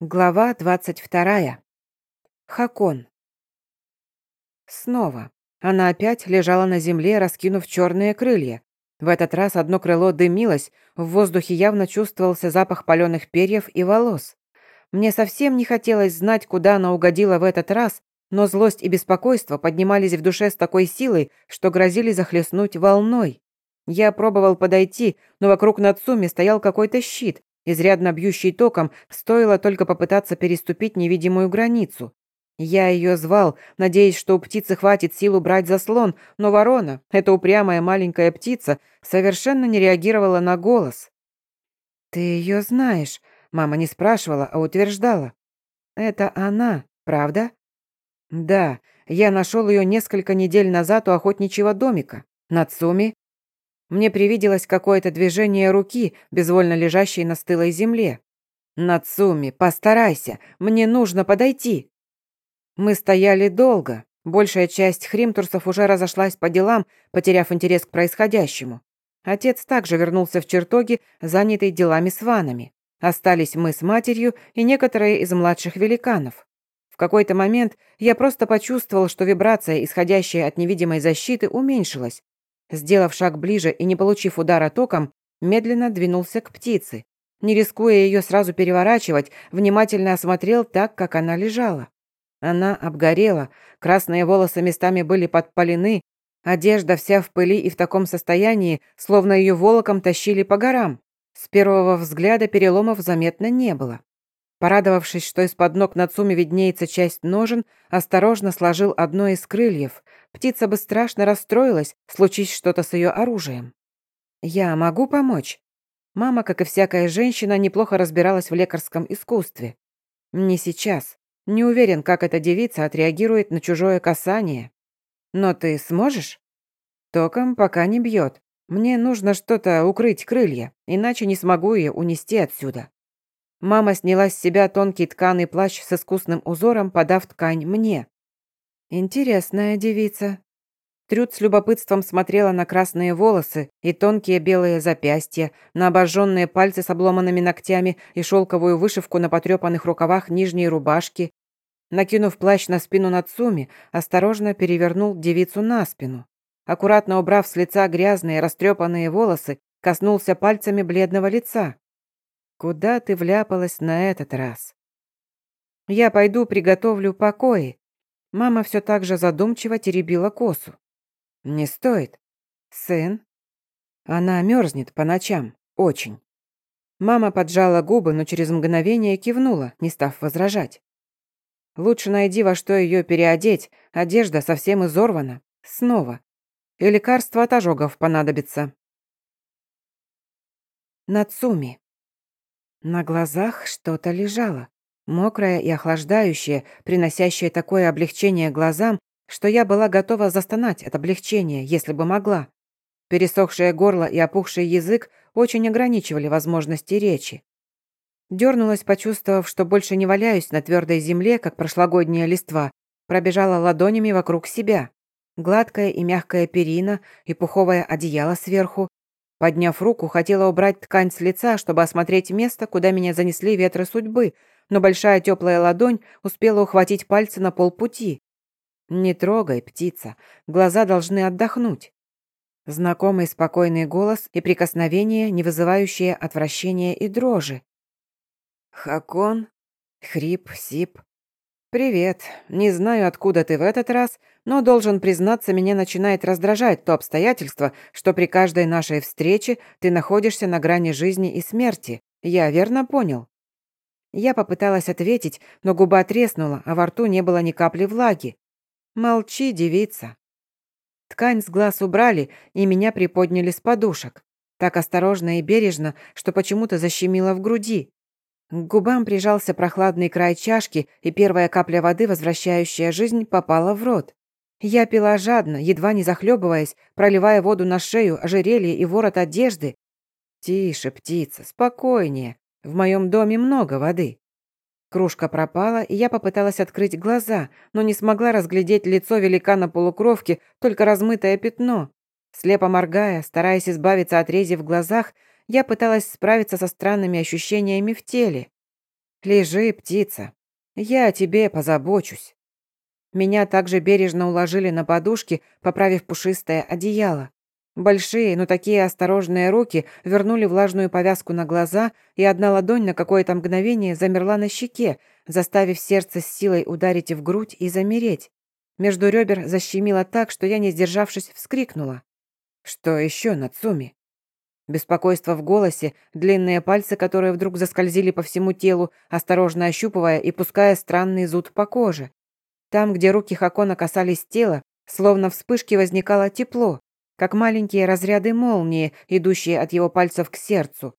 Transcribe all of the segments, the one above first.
Глава двадцать вторая. Хакон. Снова. Она опять лежала на земле, раскинув черные крылья. В этот раз одно крыло дымилось, в воздухе явно чувствовался запах паленых перьев и волос. Мне совсем не хотелось знать, куда она угодила в этот раз, но злость и беспокойство поднимались в душе с такой силой, что грозили захлестнуть волной. Я пробовал подойти, но вокруг Нацуми стоял какой-то щит, изрядно бьющий током, стоило только попытаться переступить невидимую границу. Я ее звал, надеясь, что у птицы хватит сил убрать заслон, но ворона, эта упрямая маленькая птица, совершенно не реагировала на голос. «Ты ее знаешь», — мама не спрашивала, а утверждала. «Это она, правда?» «Да, я нашел ее несколько недель назад у охотничьего домика. Нацуми мне привиделось какое-то движение руки, безвольно лежащей на стылой земле. «Нацуми, постарайся, мне нужно подойти». Мы стояли долго. Большая часть хримтурсов уже разошлась по делам, потеряв интерес к происходящему. Отец также вернулся в чертоги, занятый делами с ванами. Остались мы с матерью и некоторые из младших великанов. В какой-то момент я просто почувствовал, что вибрация, исходящая от невидимой защиты, уменьшилась, Сделав шаг ближе и не получив удара током, медленно двинулся к птице. Не рискуя ее сразу переворачивать, внимательно осмотрел так, как она лежала. Она обгорела, красные волосы местами были подпалены, одежда вся в пыли и в таком состоянии, словно ее волоком тащили по горам. С первого взгляда переломов заметно не было. Порадовавшись, что из-под ног Нацуми виднеется часть ножен, осторожно сложил одно из крыльев. Птица бы страшно расстроилась, случись что-то с ее оружием. «Я могу помочь?» Мама, как и всякая женщина, неплохо разбиралась в лекарском искусстве. «Не сейчас. Не уверен, как эта девица отреагирует на чужое касание. Но ты сможешь?» «Током пока не бьет. Мне нужно что-то укрыть крылья, иначе не смогу ее унести отсюда». Мама сняла с себя тонкий тканый плащ с искусным узором, подав ткань мне. «Интересная девица». Трюд с любопытством смотрела на красные волосы и тонкие белые запястья, на обожженные пальцы с обломанными ногтями и шелковую вышивку на потрепанных рукавах нижней рубашки. Накинув плащ на спину Нацуми, осторожно перевернул девицу на спину. Аккуратно убрав с лица грязные растрепанные волосы, коснулся пальцами бледного лица. «Куда ты вляпалась на этот раз?» «Я пойду приготовлю покои», Мама все так же задумчиво теребила косу. «Не стоит. Сын?» «Она мерзнет по ночам. Очень». Мама поджала губы, но через мгновение кивнула, не став возражать. «Лучше найди, во что ее переодеть. Одежда совсем изорвана. Снова. И лекарство от ожогов понадобится». Нацуми. На глазах что-то лежало. Мокрая и охлаждающая, приносящая такое облегчение глазам, что я была готова застонать от облегчения, если бы могла. Пересохшее горло и опухший язык очень ограничивали возможности речи. Дернулась, почувствовав, что больше не валяюсь на твердой земле, как прошлогодняя листва, пробежала ладонями вокруг себя. Гладкая и мягкая перина и пуховое одеяло сверху. Подняв руку, хотела убрать ткань с лица, чтобы осмотреть место, куда меня занесли ветры судьбы — но большая теплая ладонь успела ухватить пальцы на полпути. «Не трогай, птица, глаза должны отдохнуть». Знакомый спокойный голос и прикосновение, не вызывающие отвращения и дрожи. «Хакон?» Хрип, сип. «Привет. Не знаю, откуда ты в этот раз, но, должен признаться, меня начинает раздражать то обстоятельство, что при каждой нашей встрече ты находишься на грани жизни и смерти. Я верно понял?» Я попыталась ответить, но губа треснула, а во рту не было ни капли влаги. «Молчи, девица». Ткань с глаз убрали, и меня приподняли с подушек. Так осторожно и бережно, что почему-то защемило в груди. К губам прижался прохладный край чашки, и первая капля воды, возвращающая жизнь, попала в рот. Я пила жадно, едва не захлебываясь, проливая воду на шею, ожерелье и ворот одежды. «Тише, птица, спокойнее. В моем доме много воды». Кружка пропала, и я попыталась открыть глаза, но не смогла разглядеть лицо великана-полукровки, только размытое пятно. Слепо моргая, стараясь избавиться от рези в глазах, я пыталась справиться со странными ощущениями в теле. Лежи, птица. Я о тебе позабочусь. Меня также бережно уложили на подушки, поправив пушистое одеяло. Большие, но такие осторожные руки вернули влажную повязку на глаза, и одна ладонь на какое-то мгновение замерла на щеке, заставив сердце с силой ударить в грудь и замереть. Между ребер защемило так, что я, не сдержавшись, вскрикнула. «Что еще, Нацуми?» Беспокойство в голосе, длинные пальцы, которые вдруг заскользили по всему телу, осторожно ощупывая и пуская странный зуд по коже. Там, где руки Хакона касались тела, словно вспышки возникало тепло, как маленькие разряды молнии, идущие от его пальцев к сердцу.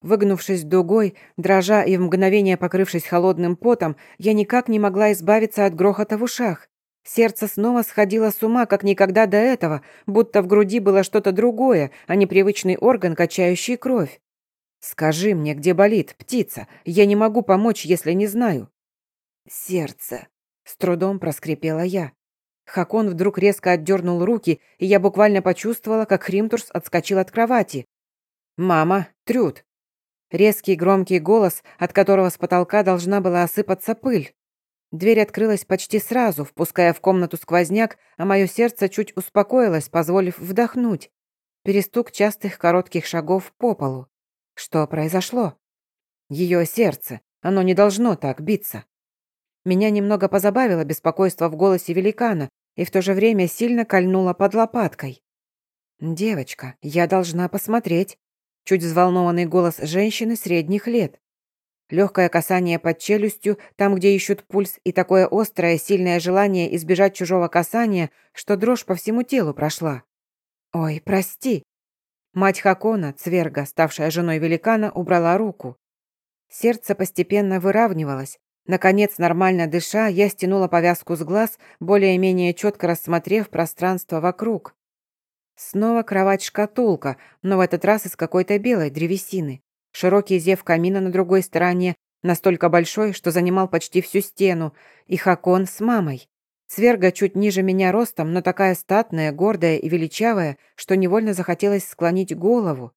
Выгнувшись дугой, дрожа и в мгновение покрывшись холодным потом, я никак не могла избавиться от грохота в ушах. Сердце снова сходило с ума, как никогда до этого, будто в груди было что-то другое, а не привычный орган, качающий кровь. «Скажи мне, где болит, птица? Я не могу помочь, если не знаю». «Сердце», — с трудом проскрипела я. Хакон вдруг резко отдернул руки, и я буквально почувствовала, как Хримтурс отскочил от кровати. «Мама, Трюд!» Резкий громкий голос, от которого с потолка должна была осыпаться пыль. Дверь открылась почти сразу, впуская в комнату сквозняк, а мое сердце чуть успокоилось, позволив вдохнуть. Перестук частых коротких шагов по полу. Что произошло? Ее сердце. Оно не должно так биться. Меня немного позабавило беспокойство в голосе великана и в то же время сильно кольнуло под лопаткой. «Девочка, я должна посмотреть». Чуть взволнованный голос женщины средних лет. Легкое касание под челюстью, там, где ищут пульс, и такое острое, сильное желание избежать чужого касания, что дрожь по всему телу прошла. «Ой, прости». Мать Хакона, Цверга, ставшая женой великана, убрала руку. Сердце постепенно выравнивалось. Наконец, нормально дыша, я стянула повязку с глаз, более-менее четко рассмотрев пространство вокруг. Снова кровать-шкатулка, но в этот раз из какой-то белой древесины. Широкий зев камина на другой стороне, настолько большой, что занимал почти всю стену, и Хакон с мамой. Сверга чуть ниже меня ростом, но такая статная, гордая и величавая, что невольно захотелось склонить голову.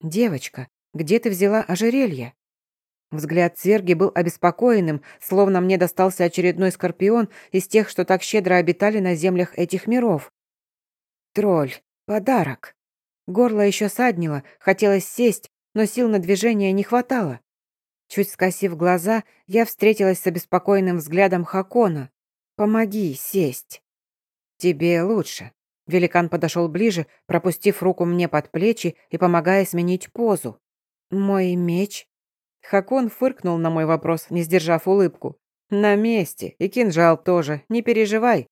«Девочка, где ты взяла ожерелье?» Взгляд Сверги был обеспокоенным, словно мне достался очередной скорпион из тех, что так щедро обитали на землях этих миров. «Тролль, подарок». Горло еще саднило, хотелось сесть, но сил на движение не хватало. Чуть скосив глаза, я встретилась с обеспокоенным взглядом Хакона. «Помоги сесть». «Тебе лучше». Великан подошел ближе, пропустив руку мне под плечи и помогая сменить позу. «Мой меч?» Хакон фыркнул на мой вопрос, не сдержав улыбку. «На месте. И кинжал тоже. Не переживай.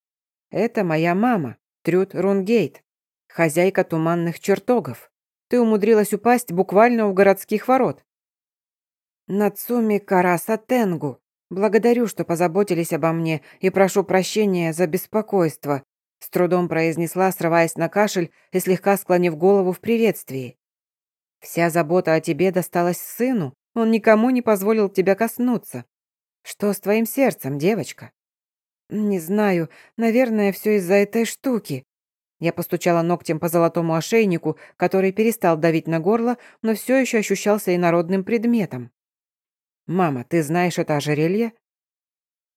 Это моя мама, Трюд Рунгейт, хозяйка туманных чертогов. Ты умудрилась упасть буквально у городских ворот. Нацуми Караса Тенгу. Благодарю, что позаботились обо мне, и прошу прощения за беспокойство», с трудом произнесла, срываясь на кашель и слегка склонив голову в приветствии. «Вся забота о тебе досталась сыну, он никому не позволил тебя коснуться. Что с твоим сердцем, девочка?» «Не знаю, наверное, все из-за этой штуки», я постучала ногтем по золотому ошейнику, который перестал давить на горло, но все еще ощущался инородным предметом. «Мама, ты знаешь это ожерелье?»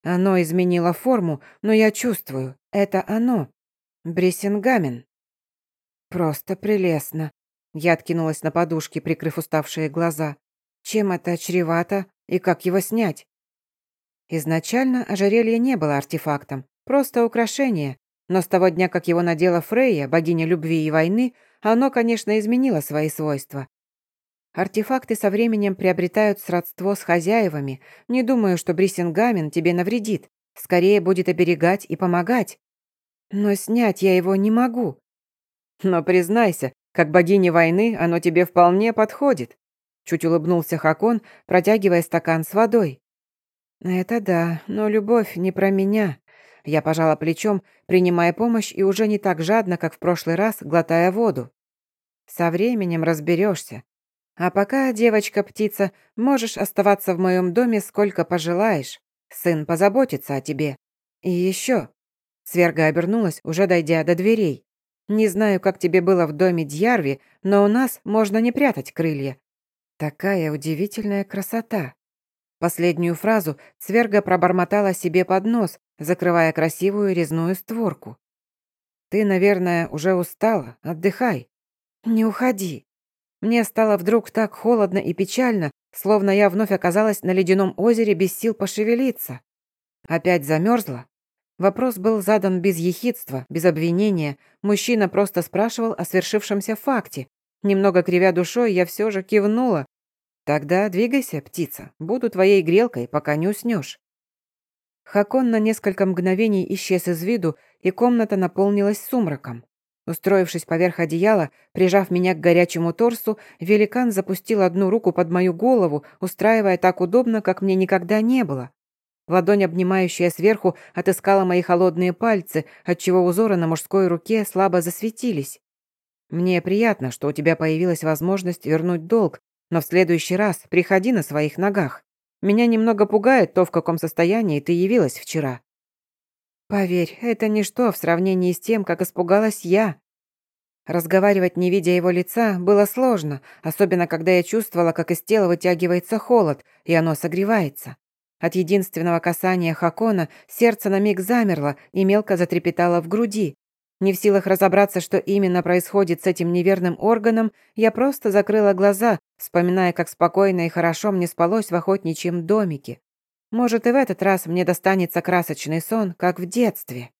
«Оно изменило форму, но я чувствую, это оно. Брессингамен». «Просто прелестно». Я откинулась на подушке, прикрыв уставшие глаза. «Чем это чревато и как его снять?» Изначально ожерелье не было артефактом, просто украшение, но с того дня, как его надела Фрейя, богиня любви и войны, оно, конечно, изменило свои свойства. Артефакты со временем приобретают сродство с хозяевами. Не думаю, что Брисингамен тебе навредит. Скорее будет оберегать и помогать. Но снять я его не могу. Но признайся, как богиня войны оно тебе вполне подходит. Чуть улыбнулся Хакон, протягивая стакан с водой. Это да, но любовь не про меня. Я пожала плечом, принимая помощь и уже не так жадно, как в прошлый раз, глотая воду. Со временем разберешься. А пока, девочка-птица, можешь оставаться в моем доме сколько пожелаешь. Сын позаботится о тебе. И еще. Сверга обернулась, уже дойдя до дверей. Не знаю, как тебе было в доме Дьярви, но у нас можно не прятать крылья. Такая удивительная красота. Последнюю фразу Цверга пробормотала себе под нос, закрывая красивую резную створку. «Ты, наверное, уже устала. Отдыхай». «Не уходи». Мне стало вдруг так холодно и печально, словно я вновь оказалась на ледяном озере без сил пошевелиться. Опять замерзла? Вопрос был задан без ехидства, без обвинения. Мужчина просто спрашивал о свершившемся факте. Немного кривя душой, я все же кивнула, «Тогда двигайся, птица. Буду твоей грелкой, пока не уснешь». Хакон на несколько мгновений исчез из виду, и комната наполнилась сумраком. Устроившись поверх одеяла, прижав меня к горячему торсу, великан запустил одну руку под мою голову, устраивая так удобно, как мне никогда не было. Ладонь, обнимающая сверху, отыскала мои холодные пальцы, отчего узоры на мужской руке слабо засветились. «Мне приятно, что у тебя появилась возможность вернуть долг, но в следующий раз приходи на своих ногах. Меня немного пугает то, в каком состоянии ты явилась вчера». «Поверь, это ничто в сравнении с тем, как испугалась я». Разговаривать, не видя его лица, было сложно, особенно когда я чувствовала, как из тела вытягивается холод, и оно согревается. От единственного касания Хакона сердце на миг замерло и мелко затрепетало в груди. Не в силах разобраться, что именно происходит с этим неверным органом, я просто закрыла глаза, вспоминая, как спокойно и хорошо мне спалось в охотничьем домике. Может, и в этот раз мне достанется красочный сон, как в детстве.